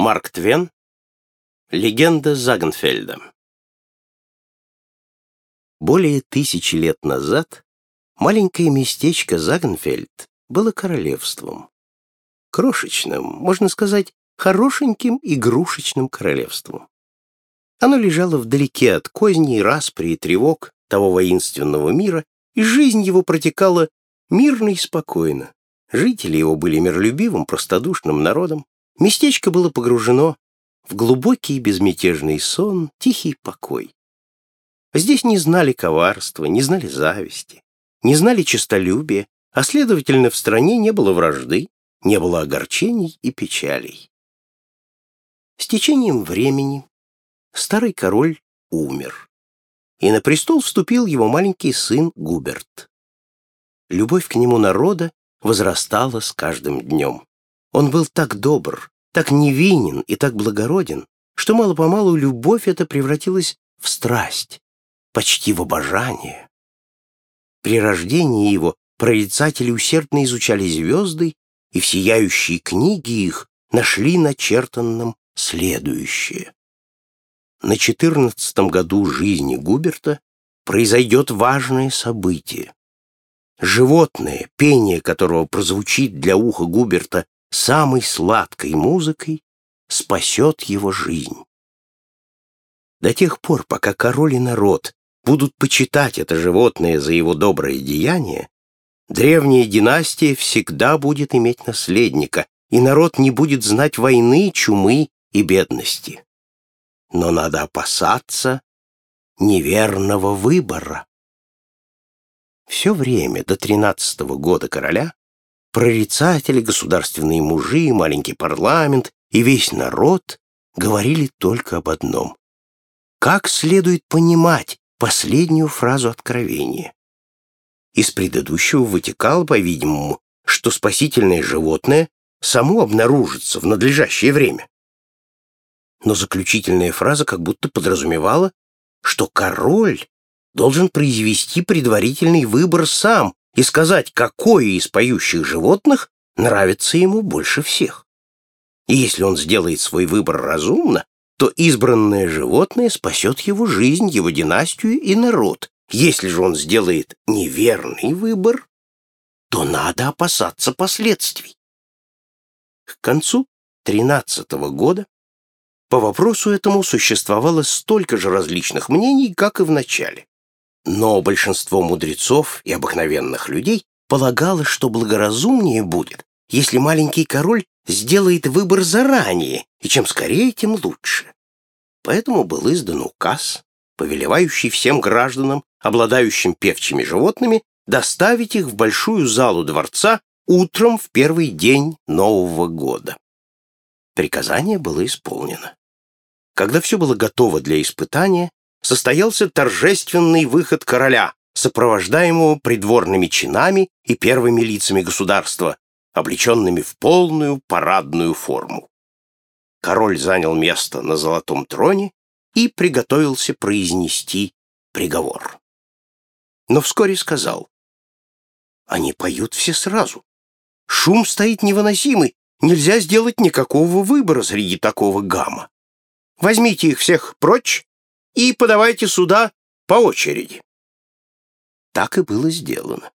Марк Твен. Легенда Загенфельда. Более тысячи лет назад маленькое местечко Загенфельд было королевством. Крошечным, можно сказать, хорошеньким игрушечным королевством. Оно лежало вдалеке от козней, распри и тревог того воинственного мира, и жизнь его протекала мирно и спокойно. Жители его были миролюбивым, простодушным народом. Местечко было погружено в глубокий безмятежный сон, тихий покой. Здесь не знали коварства, не знали зависти, не знали честолюбия, а, следовательно, в стране не было вражды, не было огорчений и печалей. С течением времени старый король умер, и на престол вступил его маленький сын Губерт. Любовь к нему народа возрастала с каждым днем. Он был так добр, так невинен и так благороден, что мало-помалу любовь эта превратилась в страсть, почти в обожание. При рождении его прорицатели усердно изучали звезды, и в сияющей книге их нашли начертанным следующее. На четырнадцатом году жизни Губерта произойдет важное событие. Животное, пение которого прозвучит для уха Губерта самой сладкой музыкой, спасет его жизнь. До тех пор, пока король и народ будут почитать это животное за его доброе деяние, древняя династия всегда будет иметь наследника, и народ не будет знать войны, чумы и бедности. Но надо опасаться неверного выбора. Все время до тринадцатого года короля прорицатели, государственные мужи, маленький парламент и весь народ говорили только об одном. Как следует понимать последнюю фразу откровения? Из предыдущего вытекало, по-видимому, что спасительное животное само обнаружится в надлежащее время. Но заключительная фраза как будто подразумевала, что король должен произвести предварительный выбор сам и сказать, какое из поющих животных нравится ему больше всех. И если он сделает свой выбор разумно, то избранное животное спасет его жизнь, его династию и народ. Если же он сделает неверный выбор, то надо опасаться последствий. К концу тринадцатого года по вопросу этому существовало столько же различных мнений, как и в начале. Но большинство мудрецов и обыкновенных людей полагало, что благоразумнее будет, если маленький король сделает выбор заранее, и чем скорее, тем лучше. Поэтому был издан указ, повелевающий всем гражданам, обладающим певчими животными, доставить их в большую залу дворца утром в первый день Нового года. Приказание было исполнено. Когда все было готово для испытания, состоялся торжественный выход короля, сопровождаемого придворными чинами и первыми лицами государства, облеченными в полную парадную форму. Король занял место на золотом троне и приготовился произнести приговор. Но вскоре сказал, «Они поют все сразу. Шум стоит невыносимый, нельзя сделать никакого выбора среди такого гамма. Возьмите их всех прочь и подавайте сюда по очереди. Так и было сделано.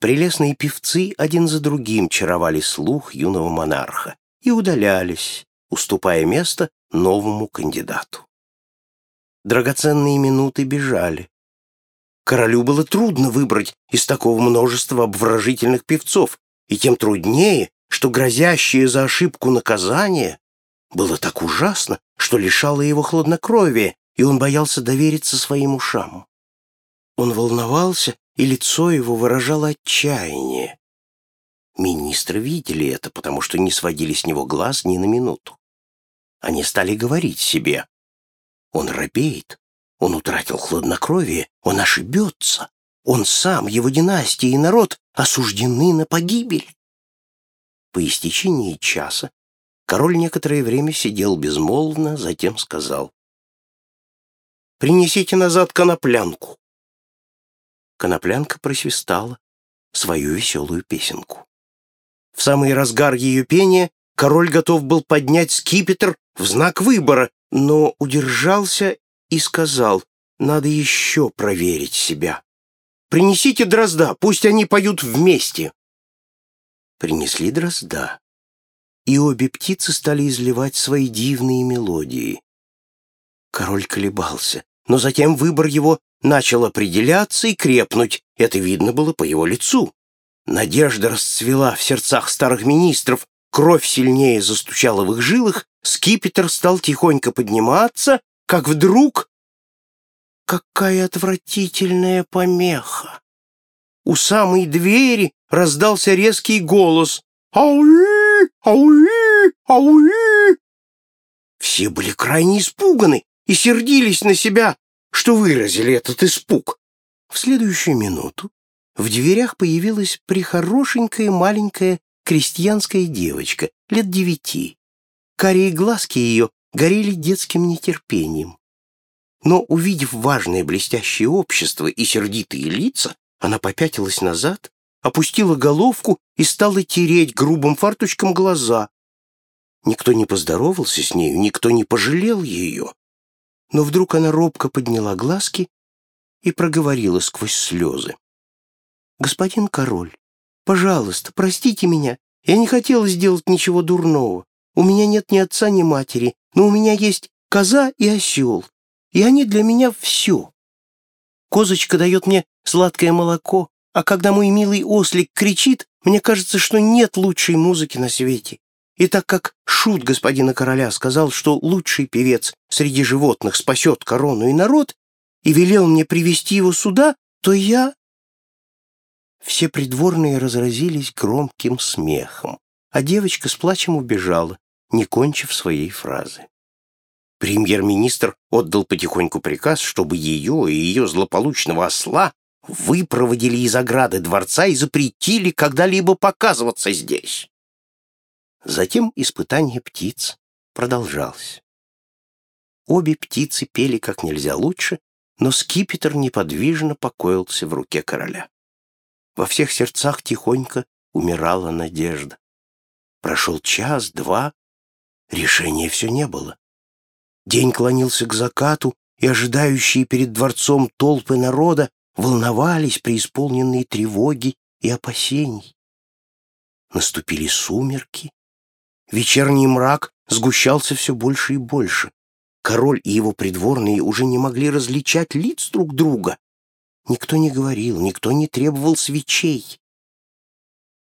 Прелестные певцы один за другим чаровали слух юного монарха и удалялись, уступая место новому кандидату. Драгоценные минуты бежали. Королю было трудно выбрать из такого множества обворожительных певцов, и тем труднее, что грозящее за ошибку наказание было так ужасно, что лишало его хладнокровия, и он боялся довериться своим ушам. Он волновался, и лицо его выражало отчаяние. Министры видели это, потому что не сводили с него глаз ни на минуту. Они стали говорить себе, он робеет, он утратил хладнокровие, он ошибется, он сам, его династия и народ осуждены на погибель. По истечении часа Король некоторое время сидел безмолвно, затем сказал. «Принесите назад коноплянку». Коноплянка просвистала свою веселую песенку. В самый разгар ее пения Король готов был поднять скипетр в знак выбора, но удержался и сказал, надо еще проверить себя. Принесите дрозда, пусть они поют вместе. Принесли дрозда, и обе птицы стали изливать свои дивные мелодии. Король колебался, но затем выбор его начал определяться и крепнуть, это видно было по его лицу. Надежда расцвела в сердцах старых министров, кровь сильнее застучала в их жилах, скипетр стал тихонько подниматься, как вдруг Какая отвратительная помеха! У самой двери раздался резкий голос. «Ауи! Ауи! Ауи!» Все были крайне испуганы и сердились на себя, что выразили этот испуг. В следующую минуту в дверях появилась прихорошенькая маленькая крестьянская девочка, лет девяти. Карие глазки ее горели детским нетерпением. Но, увидев важное блестящее общество и сердитые лица, она попятилась назад, опустила головку и стала тереть грубым фарточком глаза. Никто не поздоровался с нею, никто не пожалел ее. Но вдруг она робко подняла глазки и проговорила сквозь слезы. «Господин король, пожалуйста, простите меня. Я не хотела сделать ничего дурного. У меня нет ни отца, ни матери, но у меня есть коза и осел и они для меня все. Козочка дает мне сладкое молоко, а когда мой милый ослик кричит, мне кажется, что нет лучшей музыки на свете. И так как шут господина короля сказал, что лучший певец среди животных спасет корону и народ, и велел мне привести его сюда, то я... Все придворные разразились громким смехом, а девочка с плачем убежала, не кончив своей фразы. Премьер-министр отдал потихоньку приказ, чтобы ее и ее злополучного осла выпроводили из ограды дворца и запретили когда-либо показываться здесь. Затем испытание птиц продолжалось. Обе птицы пели как нельзя лучше, но скипетр неподвижно покоился в руке короля. Во всех сердцах тихонько умирала надежда. Прошел час, два, решения все не было. День клонился к закату, и ожидающие перед дворцом толпы народа волновались, преисполненные тревоги и опасений. Наступили сумерки. Вечерний мрак сгущался все больше и больше. Король и его придворные уже не могли различать лиц друг друга. Никто не говорил, никто не требовал свечей.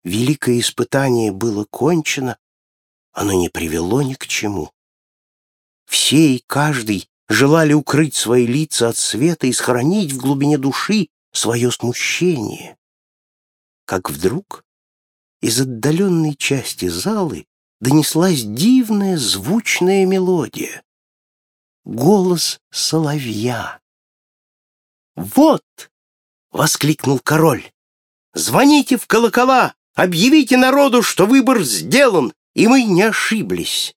Великое испытание было кончено, оно не привело ни к чему. Все и каждый желали укрыть свои лица от света и сохранить в глубине души свое смущение. Как вдруг из отдаленной части залы донеслась дивная звучная мелодия. Голос соловья. «Вот!» — воскликнул король. «Звоните в колокола, объявите народу, что выбор сделан, и мы не ошиблись.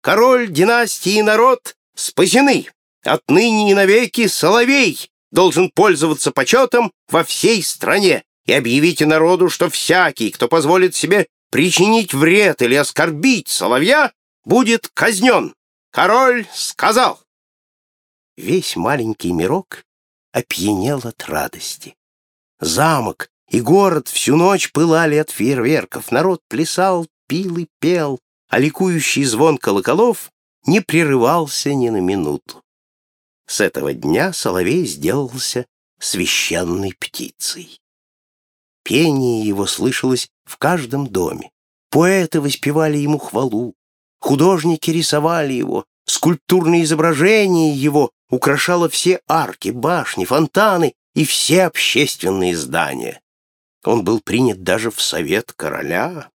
Король, династии и народ спасены. Отныне и навеки Соловей должен пользоваться почетом во всей стране. И объявите народу, что всякий, кто позволит себе причинить вред или оскорбить Соловья, будет казнен. Король сказал. Весь маленький мирок опьянел от радости. Замок и город всю ночь пылали от фейерверков. Народ плясал, пил и пел а ликующий звон колоколов не прерывался ни на минуту. С этого дня соловей сделался священной птицей. Пение его слышалось в каждом доме. Поэты воспевали ему хвалу, художники рисовали его, скульптурное изображение его украшало все арки, башни, фонтаны и все общественные здания. Он был принят даже в совет короля,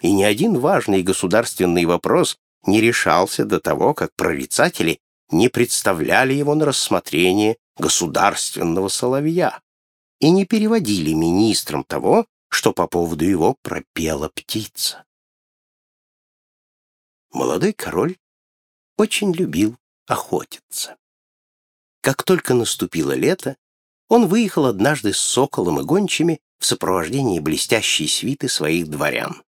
и ни один важный государственный вопрос не решался до того, как прорицатели не представляли его на рассмотрение государственного соловья и не переводили министрам того, что по поводу его пропела птица. Молодой король очень любил охотиться. Как только наступило лето, он выехал однажды с соколом и гончими в сопровождении блестящей свиты своих дворян.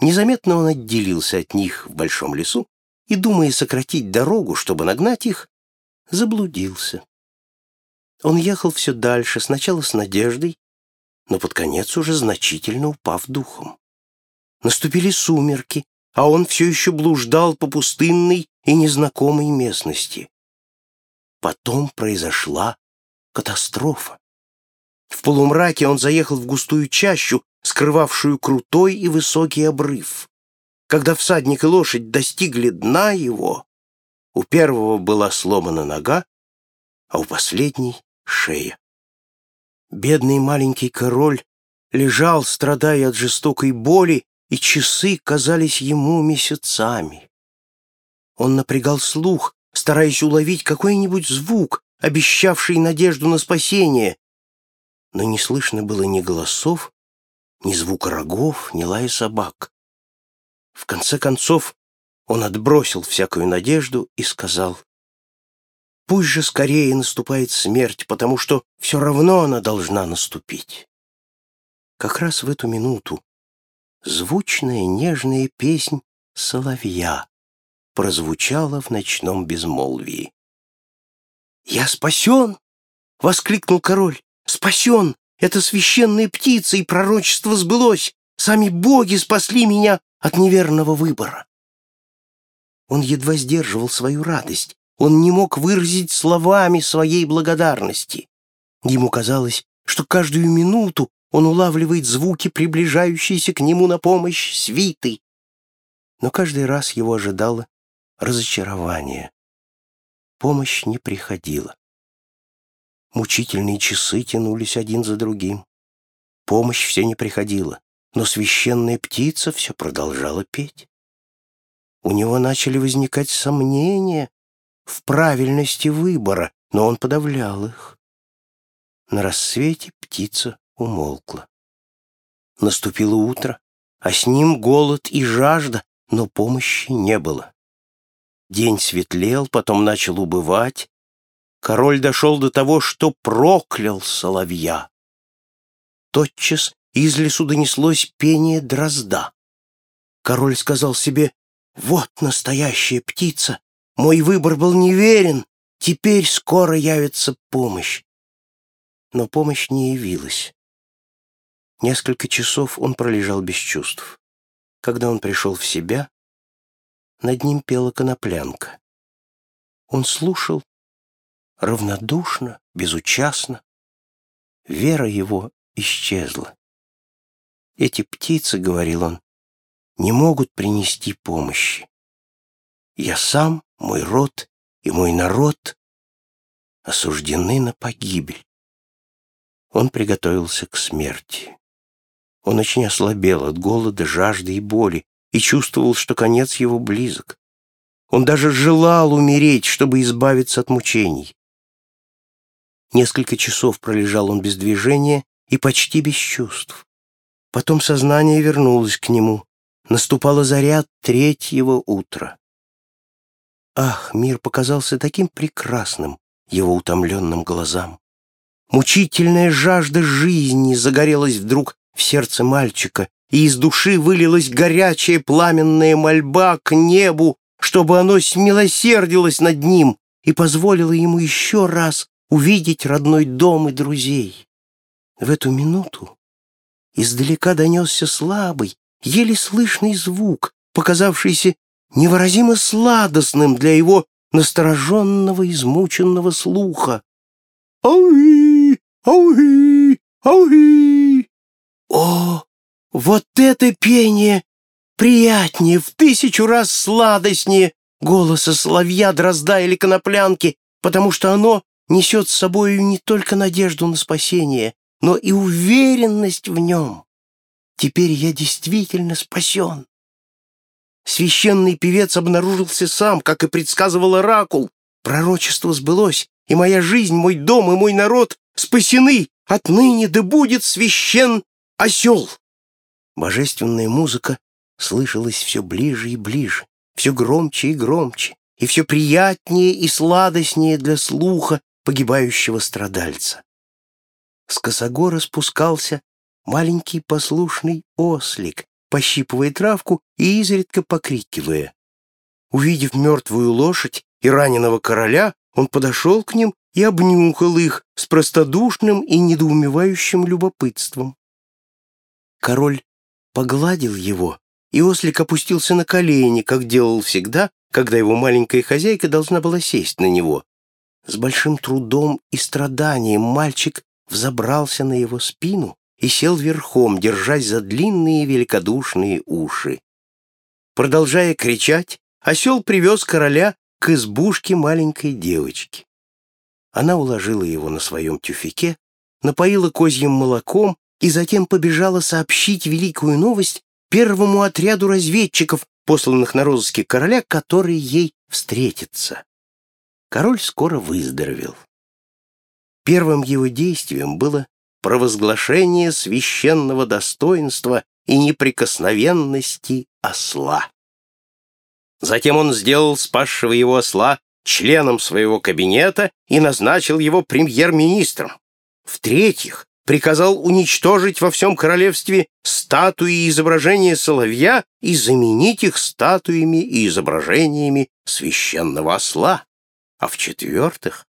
Незаметно он отделился от них в большом лесу и, думая сократить дорогу, чтобы нагнать их, заблудился. Он ехал все дальше, сначала с надеждой, но под конец уже значительно упав духом. Наступили сумерки, а он все еще блуждал по пустынной и незнакомой местности. Потом произошла катастрофа. В полумраке он заехал в густую чащу, скрывавшую крутой и высокий обрыв. Когда всадник и лошадь достигли дна его, у первого была сломана нога, а у последней — шея. Бедный маленький король лежал, страдая от жестокой боли, и часы казались ему месяцами. Он напрягал слух, стараясь уловить какой-нибудь звук, обещавший надежду на спасение, но не слышно было ни голосов, ни звука рогов, ни лая собак. В конце концов он отбросил всякую надежду и сказал, «Пусть же скорее наступает смерть, потому что все равно она должна наступить». Как раз в эту минуту звучная нежная песнь соловья прозвучала в ночном безмолвии. «Я спасен!» — воскликнул король. «Спасен! Это священная птица, и пророчество сбылось! Сами боги спасли меня от неверного выбора!» Он едва сдерживал свою радость. Он не мог выразить словами своей благодарности. Ему казалось, что каждую минуту он улавливает звуки, приближающиеся к нему на помощь свиты. Но каждый раз его ожидало разочарование помощь не приходила. Мучительные часы тянулись один за другим. Помощь все не приходила, но священная птица все продолжала петь. У него начали возникать сомнения в правильности выбора, но он подавлял их. На рассвете птица умолкла. Наступило утро, а с ним голод и жажда, но помощи не было. День светлел, потом начал убывать. Король дошел до того, что проклял соловья. Тотчас из лесу донеслось пение дрозда. Король сказал себе, «Вот настоящая птица! Мой выбор был неверен, теперь скоро явится помощь». Но помощь не явилась. Несколько часов он пролежал без чувств. Когда он пришел в себя, над ним пела коноплянка. Он слушал равнодушно, безучастно. Вера его исчезла. «Эти птицы, — говорил он, — не могут принести помощи. Я сам, мой род и мой народ осуждены на погибель». Он приготовился к смерти. Он очень ослабел от голода, жажды и боли, и чувствовал, что конец его близок. Он даже желал умереть, чтобы избавиться от мучений. Несколько часов пролежал он без движения и почти без чувств. Потом сознание вернулось к нему. Наступала заря третьего утра. Ах, мир показался таким прекрасным его утомленным глазам. Мучительная жажда жизни загорелась вдруг в сердце мальчика, и из души вылилась горячая пламенная мольба к небу, чтобы оно смилосердилось над ним и позволило ему еще раз увидеть родной дом и друзей. В эту минуту издалека донесся слабый, еле слышный звук, показавшийся невыразимо сладостным для его настороженного, измученного слуха. «Ауи! Ауи! Ауи!» О, вот это пение приятнее, в тысячу раз сладостнее голоса соловья, дрозда или коноплянки, потому что оно несет с собой не только надежду на спасение, но и уверенность в нем. Теперь я действительно спасен. Священный певец обнаружился сам, как и предсказывал оракул. Пророчество сбылось, и моя жизнь, мой дом и мой народ спасены. Отныне да будет священ осел. Божественная музыка слышалась все ближе и ближе, все громче и громче, и все приятнее и сладостнее для слуха погибающего страдальца. С косогора спускался маленький послушный ослик пощипывая травку и изредка покрикивая. Увидев мертвую лошадь и раненого короля, он подошел к ним и обнюхал их с простодушным и недоумевающим любопытством. Король погладил его, и ослик опустился на колени, как делал всегда, когда его маленькая хозяйка должна была сесть на него. С большим трудом и страданием мальчик взобрался на его спину и сел верхом, держась за длинные великодушные уши. Продолжая кричать, осел привез короля к избушке маленькой девочки. Она уложила его на своем тюфике, напоила козьим молоком и затем побежала сообщить великую новость первому отряду разведчиков, посланных на розыски короля, который ей встретится. Король скоро выздоровел. Первым его действием было провозглашение священного достоинства и неприкосновенности осла. Затем он сделал спасшего его осла членом своего кабинета и назначил его премьер-министром. В-третьих, приказал уничтожить во всем королевстве статуи и изображения соловья и заменить их статуями и изображениями священного осла. А в-четвертых,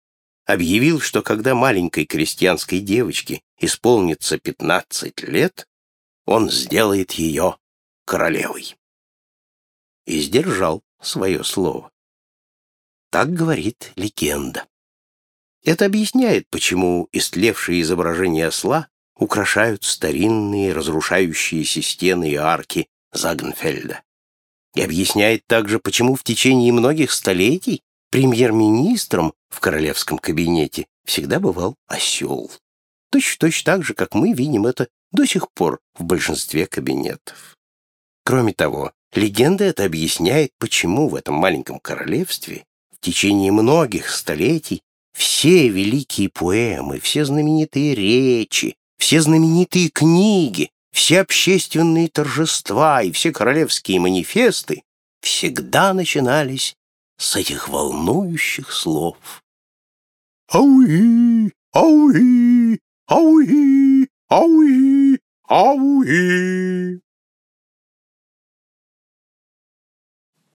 объявил, что когда маленькой крестьянской девочке исполнится 15 лет, он сделает ее королевой. И сдержал свое слово. Так говорит легенда. Это объясняет, почему истлевшие изображения осла украшают старинные разрушающиеся стены и арки Загнфельда. И объясняет также, почему в течение многих столетий премьер-министром в королевском кабинете всегда бывал осел. Точно-точно так же, как мы видим это до сих пор в большинстве кабинетов. Кроме того, легенда это объясняет, почему в этом маленьком королевстве в течение многих столетий все великие поэмы, все знаменитые речи, все знаменитые книги, все общественные торжества и все королевские манифесты всегда начинались с этих волнующих слов. «Ауи! Ауи! Ауи! Ауи! Ауи!»